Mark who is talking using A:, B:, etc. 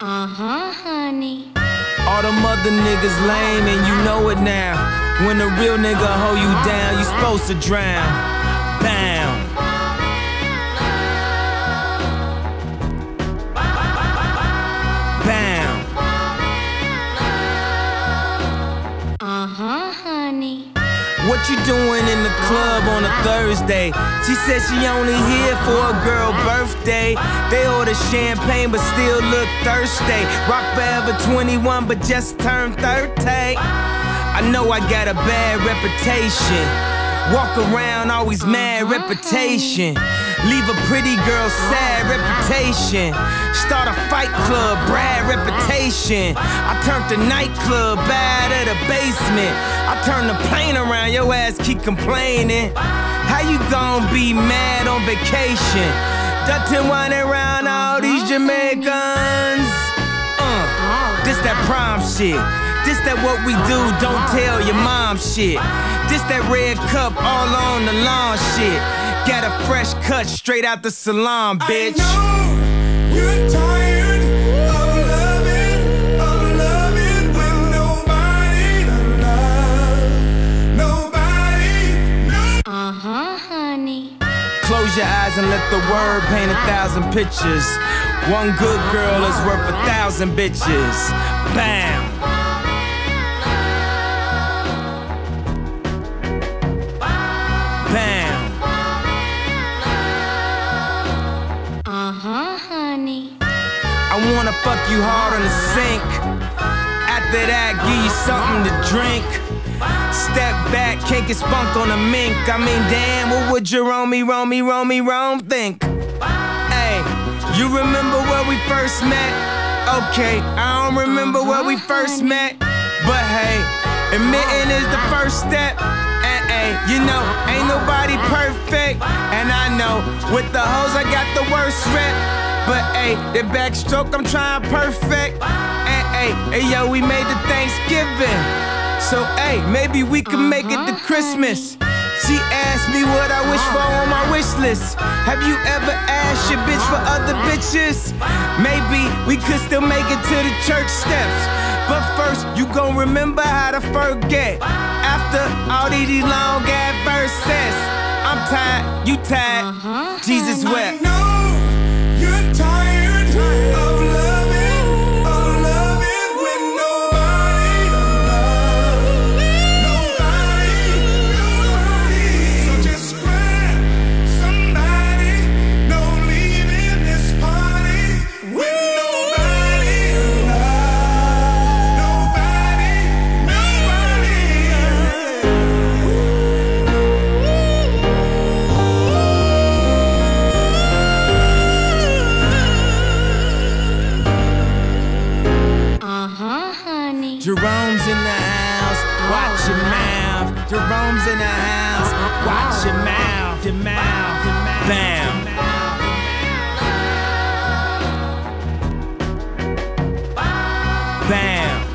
A: Uh-huh, All the other niggas lame and you know it now. When a real nigga hold you down, you supposed to drown.
B: Bang.
A: What you doing in the club on a Thursday? She said she only here for a girl birthday. They order champagne but still look thirsty. Rock forever 21 but just turned 30. I know I got a bad reputation. Walk around always mad reputation. Leave a pretty girl sad reputation. Start a fight club, Brad reputation. I turned the nightclub bad at the basement. I turn the plane around, your ass keep complaining. How you gon' be mad on vacation? Dutty whining around all these Jamaicans. Uh, this that prom shit. This that what we do, don't tell your mom shit. This that red cup all on the lawn shit. Got a fresh cut straight out the salon, bitch. Close your eyes and let the word paint a thousand pictures. One good girl is worth a thousand bitches. Bam. Bam.
B: Uh-huh, honey.
A: I wanna fuck you hard on the sink. After that, give you something to drink. Step back, can't get spunk on a mink. I mean, damn, what would Jerome, Romy, Romy, Rome think? Hey, you remember where we first met? Okay, I don't remember where we first met. But hey, admitting is the first step. And hey, you know, ain't nobody perfect. And I know, with the hoes, I got the worst rep. But hey, the backstroke I'm trying perfect. Hey, hey yo, we made the Thanksgiving. So hey, maybe we can make it to mm-hmm. Christmas. She asked me what I wish for on my wish list. Have you ever asked your bitch for other bitches? Maybe we could still make it to the church steps. But first, you gon' remember how to forget. After all these long ass verses, I'm tired, you tired. Uh-huh. Jesus
C: I
A: wept.
B: Uh-huh, honey.
A: Jerome's in the house, watch your mouth. Jerome's in the house, watch your mouth, your mouth, your mouth. Bam. Bam.